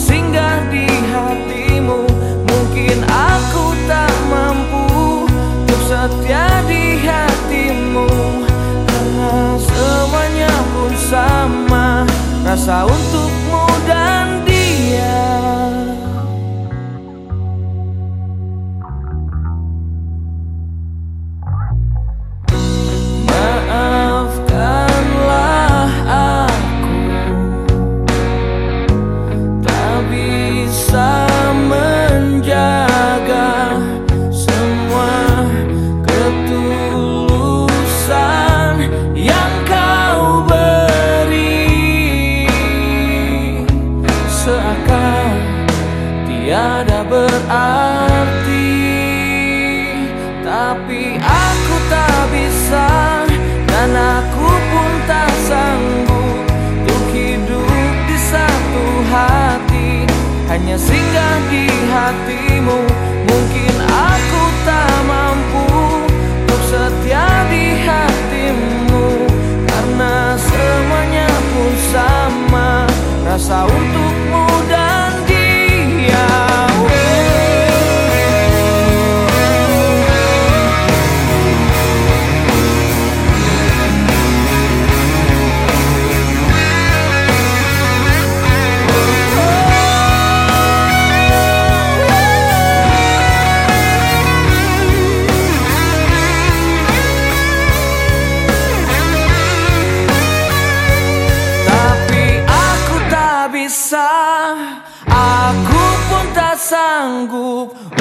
singgah di hatimu. Mungkin aku tak mampu Untuk setia di hatimu. Karena semuanya pun sama. Rasa untukmu tiada berarti Tapi aku tak bisa. Dan aku pun tak sanggup Untuk hidup di satu hati. Hanya singgah di hatimu Mungkin aku tak mampu Untuk setia di hatimu. Karena semuanya pun sama Rasa untukmu aku tak